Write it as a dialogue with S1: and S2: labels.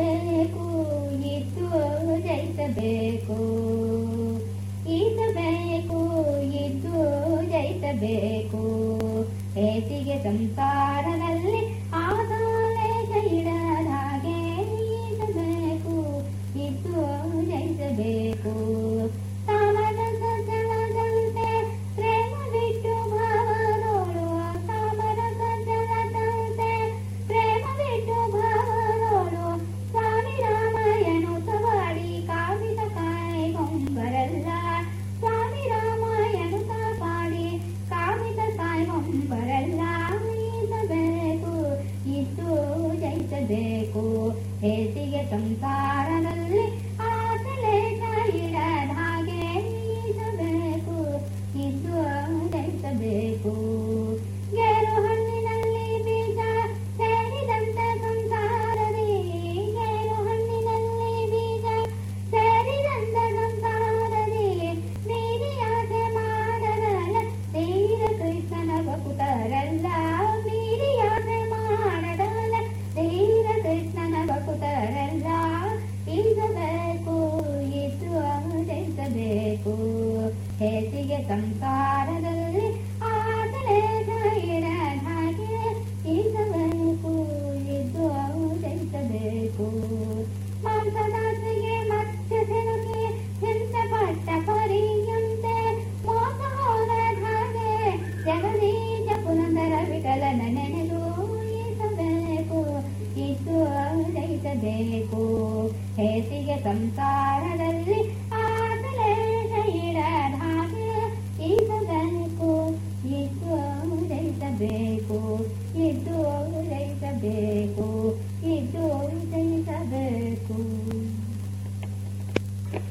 S1: ಈಸಬೇಕು ಇದ್ದು ಜಯಿಸಬೇಕು ಈಸಬೇಕು ಇದ್ದು ಜಯಿಸಬೇಕು ಹೇಸಿಗೆ ಸಂಸಾರದಲ್ಲಿ ಆದಾಲೇಶ ಜಯಿಸಬೇಕು ಹೇಸಿಗೆ ಸಂಸಾರದಲ್ಲಿ ಆಸಲೆ ಇಡದ ಹಾಗೆ ಈಸಬೇಕು ಇದ್ದು ಜಯಿಸಬೇಕು ಹೇಸಿಗೆ ಸಂಸಾರದಲ್ಲಿ ಆಸಲೆ ಹಾಗೆ ಈಸಬೇಕು ಇದ್ದು ಜಯಿಸಬೇಕು ಮಾಂಸದಾಸಿಗೆ ಮತ್ತೆ ಸಿಲುಕಿ ಹಿಂಸೆ ಪರಿಯಂತೆ ಮೋಸ ಹೋಗದ ಹಾಗೆ ಜಗದೀಶ ಪುನಂದರ ವಿಠಲನ ನೆನೆದು ಈಸಬೇಕು ಇದ್ದು ಜಯಿಸಬೇಕು. ಹೇಸಿಗೆ ಸಂಸಾರದಲ್ಲಿ ಇದ್ದು ಜಯಿಸಬೇಕು ಇದ್ದು ಜಯಿಸಬೇಕು